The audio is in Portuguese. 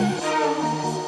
mais.